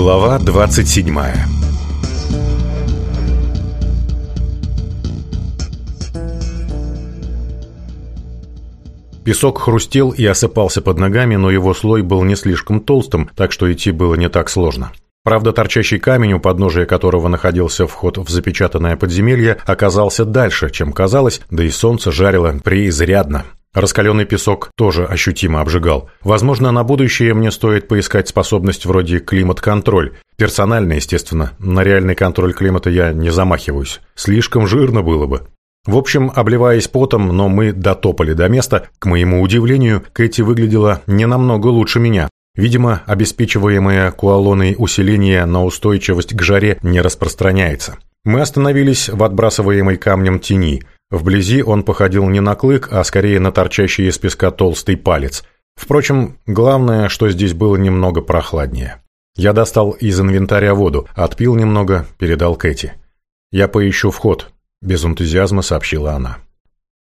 Глава 27 Песок хрустел и осыпался под ногами, но его слой был не слишком толстым, так что идти было не так сложно. Правда, торчащий камень, у подножия которого находился вход в запечатанное подземелье, оказался дальше, чем казалось, да и солнце жарило преизрядно. Раскаленный песок тоже ощутимо обжигал. Возможно, на будущее мне стоит поискать способность вроде климат-контроль. Персонально, естественно. На реальный контроль климата я не замахиваюсь. Слишком жирно было бы. В общем, обливаясь потом, но мы дотопали до места. К моему удивлению, Кэти выглядела не намного лучше меня. Видимо, обеспечиваемое куалоной усиление на устойчивость к жаре не распространяется. Мы остановились в отбрасываемой камнем тени. Вблизи он походил не на клык, а скорее на торчащий из песка толстый палец. Впрочем, главное, что здесь было немного прохладнее. Я достал из инвентаря воду, отпил немного, передал Кэти. «Я поищу вход», – без энтузиазма сообщила она.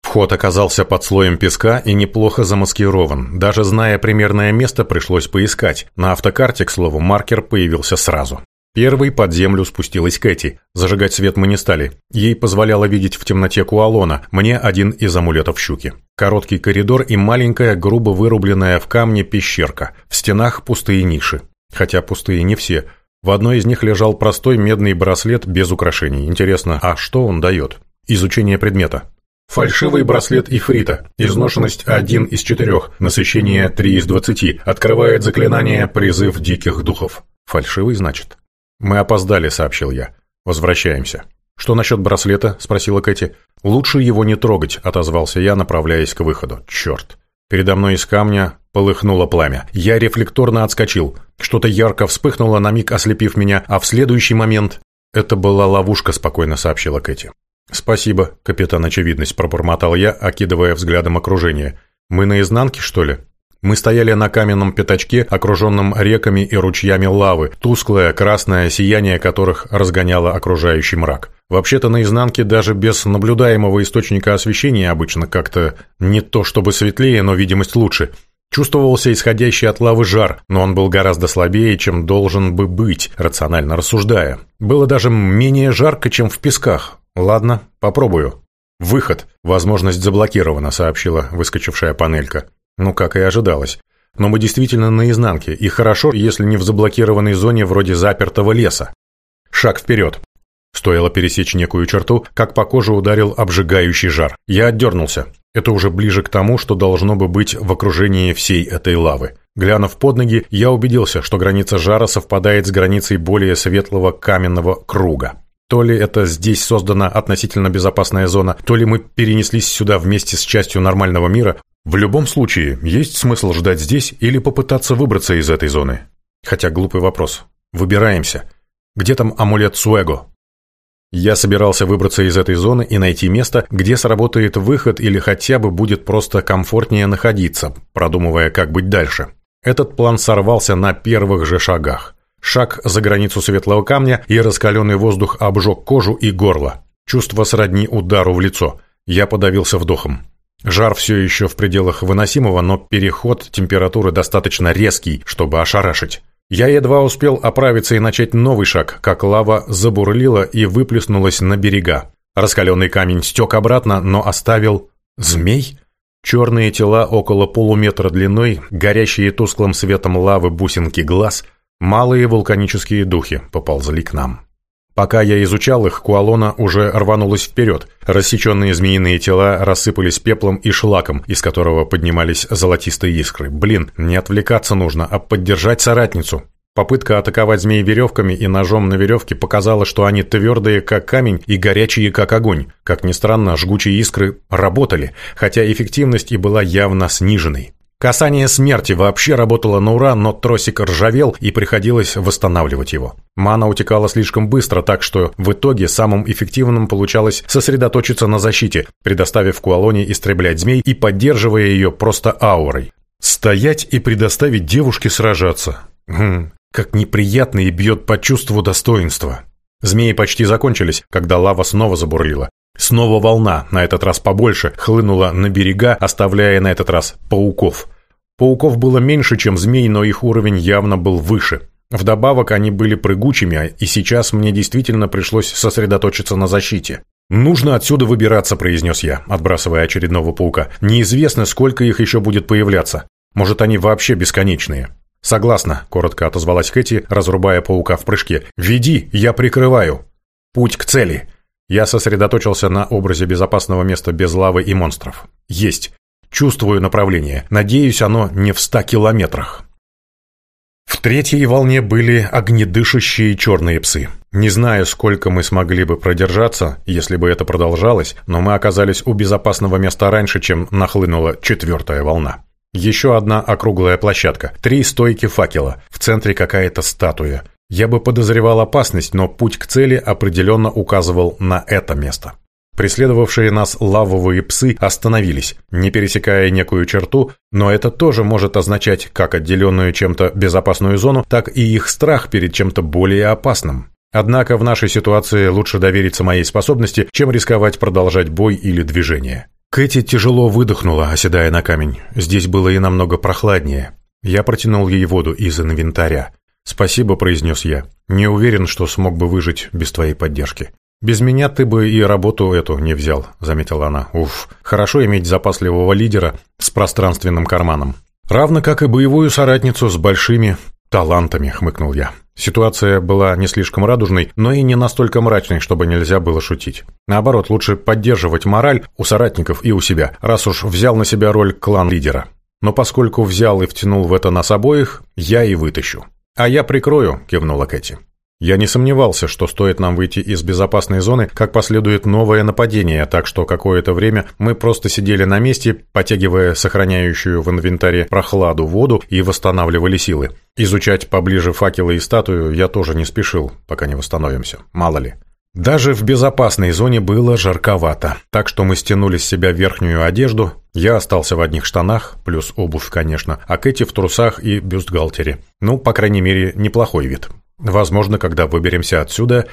Вход оказался под слоем песка и неплохо замаскирован. Даже зная примерное место, пришлось поискать. На автокарте, к слову, маркер появился сразу. Первой под землю спустилась Кэти. Зажигать свет мы не стали. Ей позволяло видеть в темноте Куалона, мне один из амулетов щуки. Короткий коридор и маленькая, грубо вырубленная в камне пещерка. В стенах пустые ниши. Хотя пустые не все. В одной из них лежал простой медный браслет без украшений. Интересно, а что он дает? Изучение предмета. Фальшивый браслет Ифрита. Изношенность 1 из 4, насыщение 3 из 20. Открывает заклинание «Призыв диких духов». Фальшивый, значит. «Мы опоздали», — сообщил я. «Возвращаемся». «Что насчет браслета?» — спросила Кэти. «Лучше его не трогать», — отозвался я, направляясь к выходу. «Черт». Передо мной из камня полыхнуло пламя. Я рефлекторно отскочил. Что-то ярко вспыхнуло, на миг ослепив меня, а в следующий момент... «Это была ловушка», — спокойно сообщила Кэти. «Спасибо, капитан Очевидность», — пробормотал я, окидывая взглядом окружение. «Мы на изнанке что ли?» Мы стояли на каменном пятачке, окруженном реками и ручьями лавы, тусклое красное сияние которых разгоняло окружающий мрак. Вообще-то на изнанке даже без наблюдаемого источника освещения обычно как-то не то чтобы светлее, но видимость лучше. Чувствовался исходящий от лавы жар, но он был гораздо слабее, чем должен бы быть, рационально рассуждая. Было даже менее жарко, чем в песках. Ладно, попробую. «Выход. Возможность заблокирована», — сообщила выскочившая панелька. Ну, как и ожидалось. Но мы действительно на изнанке, и хорошо, если не в заблокированной зоне вроде запертого леса. Шаг вперед. Стоило пересечь некую черту, как по коже ударил обжигающий жар. Я отдернулся. Это уже ближе к тому, что должно бы быть в окружении всей этой лавы. Глянув под ноги, я убедился, что граница жара совпадает с границей более светлого каменного круга. То ли это здесь создана относительно безопасная зона, то ли мы перенеслись сюда вместе с частью нормального мира, в любом случае, есть смысл ждать здесь или попытаться выбраться из этой зоны? Хотя глупый вопрос. Выбираемся. Где там амулет Суэго? Я собирался выбраться из этой зоны и найти место, где сработает выход или хотя бы будет просто комфортнее находиться, продумывая, как быть дальше. Этот план сорвался на первых же шагах. Шаг за границу светлого камня, и раскаленный воздух обжег кожу и горло. Чувство сродни удару в лицо. Я подавился вдохом. Жар все еще в пределах выносимого, но переход температуры достаточно резкий, чтобы ошарашить. Я едва успел оправиться и начать новый шаг, как лава забурлила и выплеснулась на берега. Раскаленный камень стек обратно, но оставил... змей? Черные тела около полуметра длиной, горящие тусклым светом лавы бусинки глаз, малые вулканические духи поползли к нам. Пока я изучал их, Куалона уже рванулась вперед. Рассеченные змеиные тела рассыпались пеплом и шлаком, из которого поднимались золотистые искры. Блин, не отвлекаться нужно, а поддержать соратницу. Попытка атаковать змей веревками и ножом на веревке показала, что они твердые, как камень, и горячие, как огонь. Как ни странно, жгучие искры работали, хотя эффективность и была явно сниженной. Касание смерти вообще работало на ура, но тросик ржавел и приходилось восстанавливать его. Мана утекала слишком быстро, так что в итоге самым эффективным получалось сосредоточиться на защите, предоставив Куалоне истреблять змей и поддерживая ее просто аурой. Стоять и предоставить девушке сражаться. Хм, как неприятно и бьет по чувству достоинства. Змеи почти закончились, когда лава снова забурлила. Снова волна, на этот раз побольше, хлынула на берега, оставляя на этот раз пауков. Пауков было меньше, чем змей, но их уровень явно был выше. Вдобавок они были прыгучими, и сейчас мне действительно пришлось сосредоточиться на защите. «Нужно отсюда выбираться», – произнес я, отбрасывая очередного паука. «Неизвестно, сколько их еще будет появляться. Может, они вообще бесконечные». «Согласна», – коротко отозвалась Кэти, разрубая паука в прыжке. «Веди, я прикрываю». «Путь к цели». Я сосредоточился на образе безопасного места без лавы и монстров. «Есть. Чувствую направление. Надеюсь, оно не в ста километрах. В третьей волне были огнедышащие черные псы. Не знаю, сколько мы смогли бы продержаться, если бы это продолжалось, но мы оказались у безопасного места раньше, чем нахлынула четвертая волна. Еще одна округлая площадка, три стойки факела, в центре какая-то статуя. Я бы подозревал опасность, но путь к цели определенно указывал на это место. Преследовавшие нас лавовые псы остановились, не пересекая некую черту, но это тоже может означать как отделенную чем-то безопасную зону, так и их страх перед чем-то более опасным. Однако в нашей ситуации лучше довериться моей способности, чем рисковать продолжать бой или движение. Кэти тяжело выдохнула, оседая на камень. Здесь было и намного прохладнее. Я протянул ей воду из инвентаря. «Спасибо», — произнес я. «Не уверен, что смог бы выжить без твоей поддержки». «Без меня ты бы и работу эту не взял», — заметила она. «Уф, хорошо иметь запасливого лидера с пространственным карманом». «Равно как и боевую соратницу с большими талантами», — хмыкнул я. Ситуация была не слишком радужной, но и не настолько мрачной, чтобы нельзя было шутить. Наоборот, лучше поддерживать мораль у соратников и у себя, раз уж взял на себя роль клан-лидера. Но поскольку взял и втянул в это нас обоих, я и вытащу. «А я прикрою», — кивнула Кэти. Я не сомневался, что стоит нам выйти из безопасной зоны, как последует новое нападение, так что какое-то время мы просто сидели на месте, потягивая сохраняющую в инвентаре прохладу воду и восстанавливали силы. Изучать поближе факелы и статую я тоже не спешил, пока не восстановимся, мало ли. Даже в безопасной зоне было жарковато, так что мы стянули с себя верхнюю одежду, я остался в одних штанах, плюс обувь, конечно, а Кэти в трусах и бюстгальтере. Ну, по крайней мере, неплохой вид. Возможно, когда выберемся отсюда...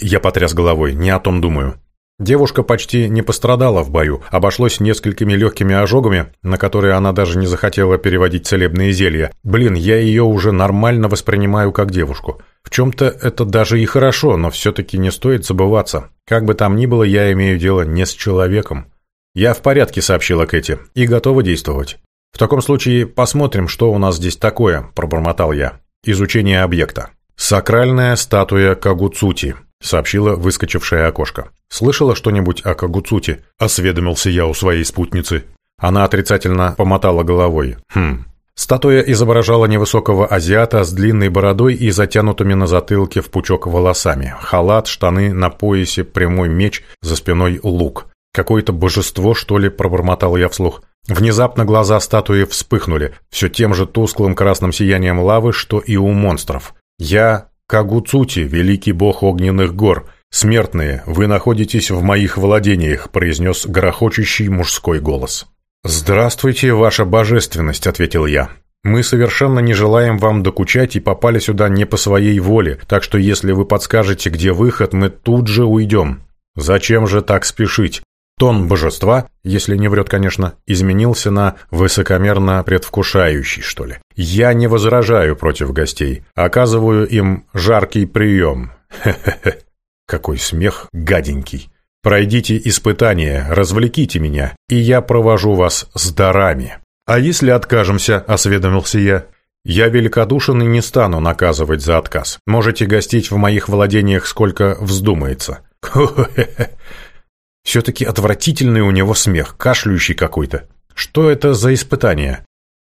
Я потряс головой, не о том думаю. Девушка почти не пострадала в бою, обошлось несколькими легкими ожогами, на которые она даже не захотела переводить целебные зелья. Блин, я ее уже нормально воспринимаю как девушку. В чем-то это даже и хорошо, но все-таки не стоит забываться. Как бы там ни было, я имею дело не с человеком. «Я в порядке», — сообщила Кэти, — «и готова действовать». «В таком случае посмотрим, что у нас здесь такое», — пробормотал я. «Изучение объекта». «Сакральная статуя Кагуцути», — сообщила выскочившее окошко. «Слышала что-нибудь о Кагуцути?» — осведомился я у своей спутницы. Она отрицательно помотала головой. «Хм». Статуя изображала невысокого азиата с длинной бородой и затянутыми на затылке в пучок волосами. Халат, штаны, на поясе прямой меч, за спиной лук. «Какое-то божество, что ли?» – пробормотал я вслух. Внезапно глаза статуи вспыхнули, все тем же тусклым красным сиянием лавы, что и у монстров. «Я Кагуцути, великий бог огненных гор. Смертные, вы находитесь в моих владениях», — произнес грохочущий мужской голос. «Здравствуйте, ваша божественность», — ответил я. «Мы совершенно не желаем вам докучать и попали сюда не по своей воле, так что если вы подскажете, где выход, мы тут же уйдем». «Зачем же так спешить? Тон божества, если не врет, конечно, изменился на высокомерно предвкушающий, что ли. «Я не возражаю против гостей. Оказываю им жаркий прием». Хе-хе-хе. Какой смех гаденький. «Пройдите испытание, развлеките меня, и я провожу вас с дарами». «А если откажемся?» – осведомился я. «Я великодушен и не стану наказывать за отказ. Можете гостить в моих владениях сколько вздумается». Все-таки отвратительный у него смех, кашляющий какой-то. Что это за испытание?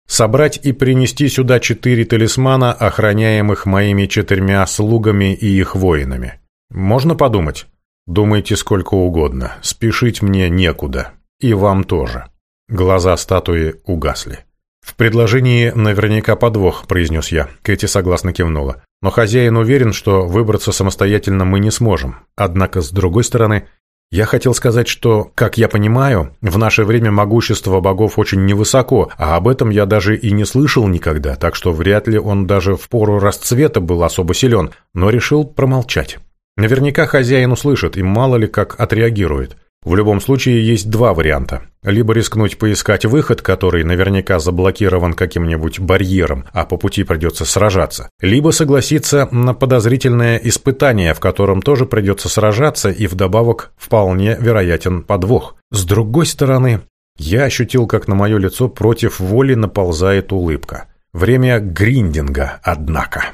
Собрать и принести сюда четыре талисмана, охраняемых моими четырьмя слугами и их воинами. Можно подумать? Думайте сколько угодно, спешить мне некуда. И вам тоже. Глаза статуи угасли. «В предложении наверняка подвох», — произнес я. Кэти согласно кивнула. «Но хозяин уверен, что выбраться самостоятельно мы не сможем. Однако, с другой стороны, я хотел сказать, что, как я понимаю, в наше время могущество богов очень невысоко, а об этом я даже и не слышал никогда, так что вряд ли он даже в пору расцвета был особо силен, но решил промолчать. Наверняка хозяин услышит и мало ли как отреагирует. В любом случае есть два варианта. Либо рискнуть поискать выход, который наверняка заблокирован каким-нибудь барьером, а по пути придется сражаться. Либо согласиться на подозрительное испытание, в котором тоже придется сражаться и вдобавок вполне вероятен подвох. С другой стороны, я ощутил, как на мое лицо против воли наползает улыбка. Время гриндинга, однако.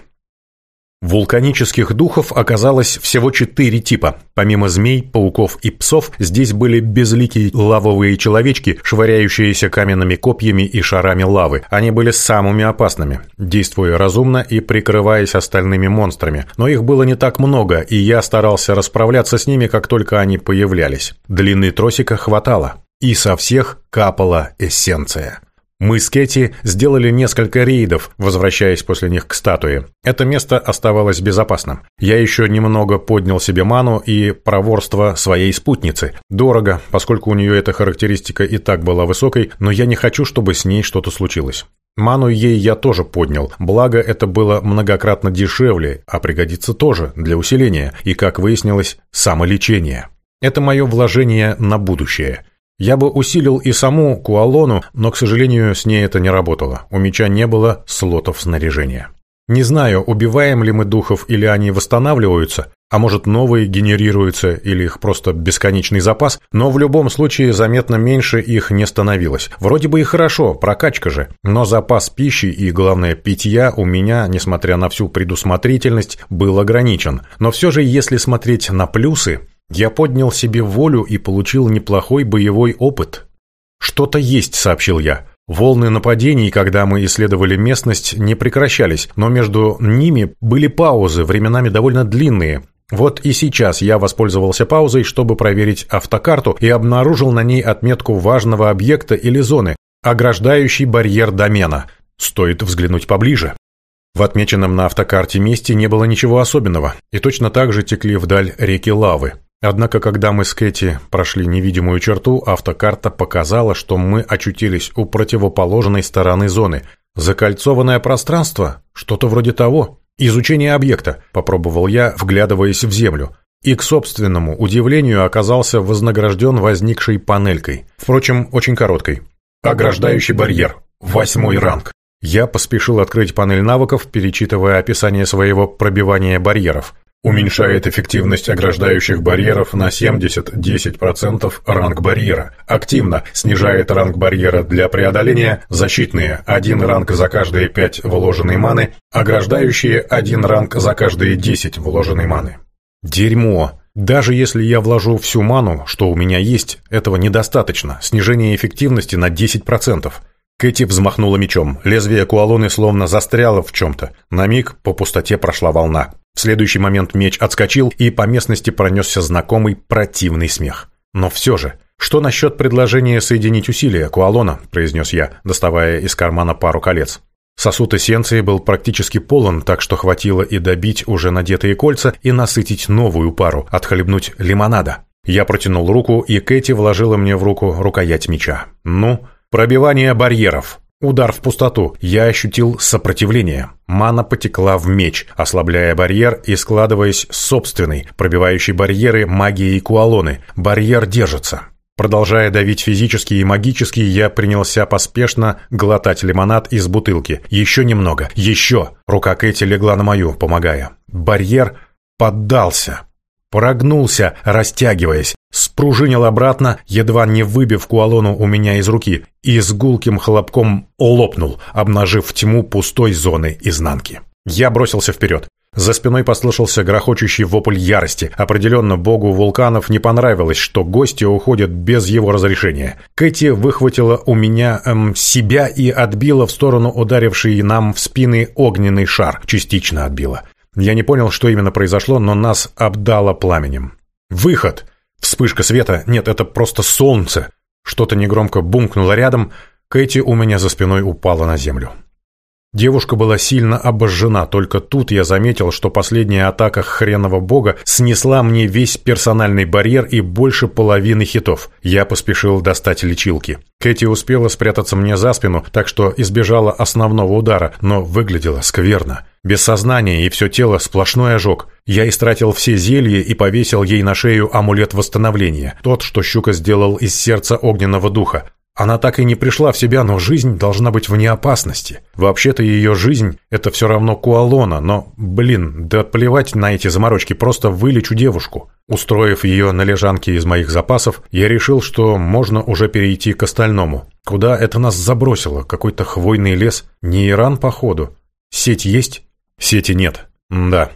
Вулканических духов оказалось всего четыре типа. Помимо змей, пауков и псов, здесь были безликие лавовые человечки, швыряющиеся каменными копьями и шарами лавы. Они были самыми опасными, действуя разумно и прикрываясь остальными монстрами. Но их было не так много, и я старался расправляться с ними, как только они появлялись. Длины тросика хватало. И со всех капала эссенция. Мы с Кэти сделали несколько рейдов, возвращаясь после них к статуе. Это место оставалось безопасным. Я еще немного поднял себе ману и проворство своей спутницы. Дорого, поскольку у нее эта характеристика и так была высокой, но я не хочу, чтобы с ней что-то случилось. Ману ей я тоже поднял, благо это было многократно дешевле, а пригодится тоже для усиления и, как выяснилось, самолечения. Это мое вложение на будущее. Я бы усилил и саму Куалону, но, к сожалению, с ней это не работало. У меча не было слотов снаряжения. Не знаю, убиваем ли мы духов или они восстанавливаются, а может новые генерируются или их просто бесконечный запас, но в любом случае заметно меньше их не становилось. Вроде бы и хорошо, прокачка же, но запас пищи и, главное, питья у меня, несмотря на всю предусмотрительность, был ограничен. Но все же, если смотреть на плюсы, я поднял себе волю и получил неплохой боевой опыт. «Что-то есть», — сообщил я. Волны нападений, когда мы исследовали местность, не прекращались, но между ними были паузы, временами довольно длинные. Вот и сейчас я воспользовался паузой, чтобы проверить автокарту и обнаружил на ней отметку важного объекта или зоны, ограждающий барьер домена. Стоит взглянуть поближе. В отмеченном на автокарте месте не было ничего особенного, и точно так же текли вдаль реки лавы. Однако, когда мы с Кэти прошли невидимую черту, автокарта показала, что мы очутились у противоположной стороны зоны. Закольцованное пространство? Что-то вроде того. Изучение объекта, попробовал я, вглядываясь в землю. И, к собственному удивлению, оказался вознагражден возникшей панелькой. Впрочем, очень короткой. Ограждающий барьер. Восьмой ранг. Я поспешил открыть панель навыков, перечитывая описание своего пробивания барьеров. Уменьшает эффективность ограждающих барьеров на 70-10% ранг барьера. Активно снижает ранг барьера для преодоления защитные Один ранг за каждые 5 вложенной маны, ограждающие один ранг за каждые 10 вложенной маны. Дерьмо. Даже если я вложу всю ману, что у меня есть, этого недостаточно. Снижение эффективности на 10%. Кэти взмахнула мечом. Лезвие куалоны словно застряло в чем-то. На миг по пустоте прошла волна. В следующий момент меч отскочил, и по местности пронесся знакомый противный смех. Но все же... «Что насчет предложения соединить усилия, Куалона?» – произнес я, доставая из кармана пару колец. Сосуд эссенции был практически полон, так что хватило и добить уже надетые кольца и насытить новую пару, отхлебнуть лимонада. Я протянул руку, и Кэти вложила мне в руку рукоять меча. «Ну?» Пробивание барьеров. Удар в пустоту. Я ощутил сопротивление. Мана потекла в меч, ослабляя барьер и складываясь собственный, пробивающий барьеры магии и куалоны. Барьер держится. Продолжая давить физически и магически, я принялся поспешно глотать лимонад из бутылки. Еще немного. Еще. Рука Кэти легла на мою, помогая. Барьер поддался. Прогнулся, растягиваясь, спружинил обратно, едва не выбив куалону у меня из руки, и с гулким хлопком лопнул, обнажив тьму пустой зоны изнанки. Я бросился вперед. За спиной послышался грохочущий вопль ярости. Определенно, богу вулканов не понравилось, что гости уходят без его разрешения. Кэти выхватила у меня эм, себя и отбила в сторону ударивший нам в спины огненный шар. Частично отбила. Я не понял, что именно произошло, но нас обдало пламенем. «Выход!» Вспышка света. Нет, это просто солнце. Что-то негромко бумкнуло рядом. Кэти у меня за спиной упала на землю. Девушка была сильно обожжена, только тут я заметил, что последняя атака хренового бога снесла мне весь персональный барьер и больше половины хитов. Я поспешил достать лечилки. Кэти успела спрятаться мне за спину, так что избежала основного удара, но выглядела скверно. Без сознания и все тело сплошной ожог. Я истратил все зелья и повесил ей на шею амулет восстановления, тот, что щука сделал из сердца огненного духа. Она так и не пришла в себя, но жизнь должна быть вне опасности. Вообще-то ее жизнь – это все равно Куалона, но, блин, да плевать на эти заморочки, просто вылечу девушку. Устроив ее на лежанке из моих запасов, я решил, что можно уже перейти к остальному. Куда это нас забросило? Какой-то хвойный лес? Не Иран, походу. Сеть есть? Сети нет. М да.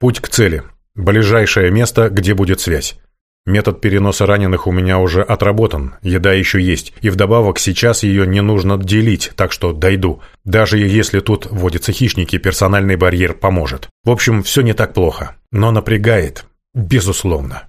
Путь к цели. Ближайшее место, где будет связь. Метод переноса раненых у меня уже отработан, еда еще есть, и вдобавок сейчас ее не нужно делить, так что дойду. Даже если тут водятся хищники, персональный барьер поможет. В общем, все не так плохо, но напрягает, безусловно.